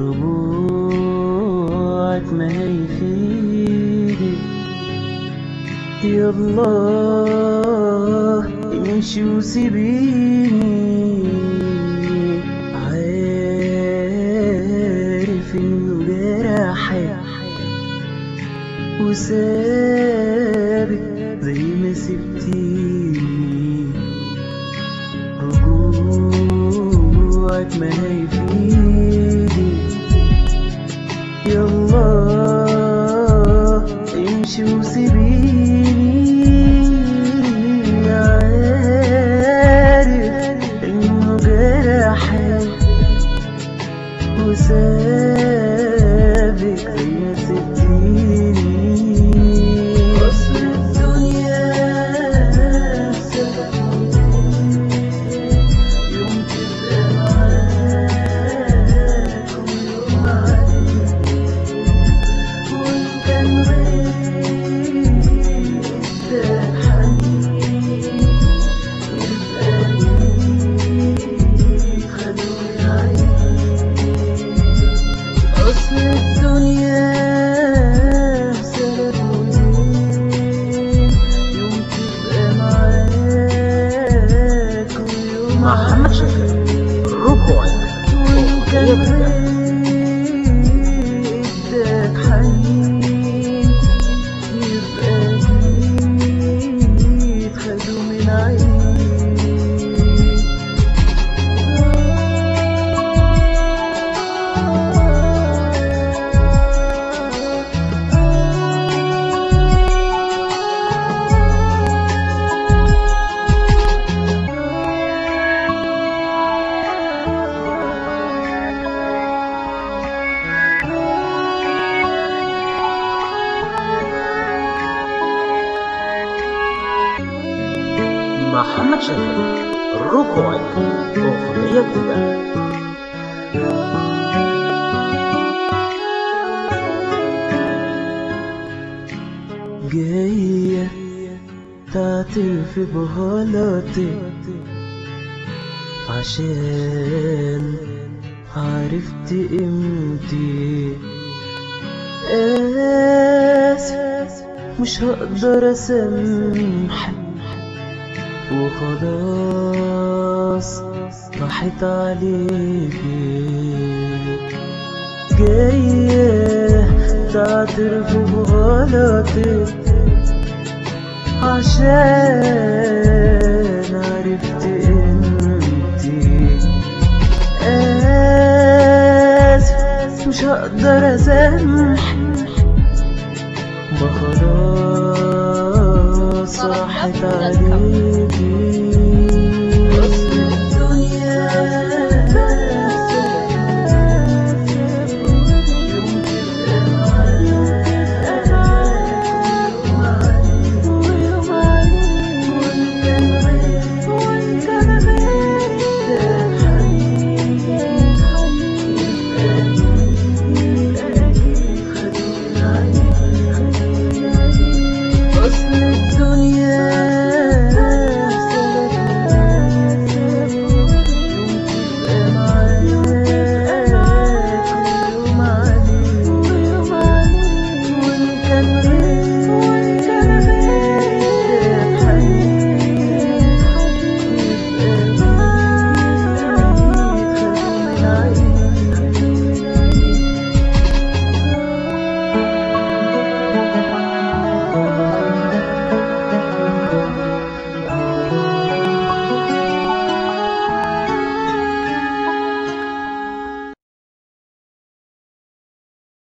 رجوعك ما هيفيدك يلا امشي وسيبيني. عارف انه جرحك وسابك زي ما سبتيني. رجوعك ما هيفيدك وسابك 那还没吃呢。如果呀，我也不。محمد شاكر رجوعك أغنية جديدة. جاية تعترف بغلطك عشان عرفت قيمتي. آسف مش هقدر أسامحك. وخلاص راحت عليكي جاية تعترف بغلطك عشان عرفت انتي آسف مش هقدر أسامحك ما خلاص راحت عليكي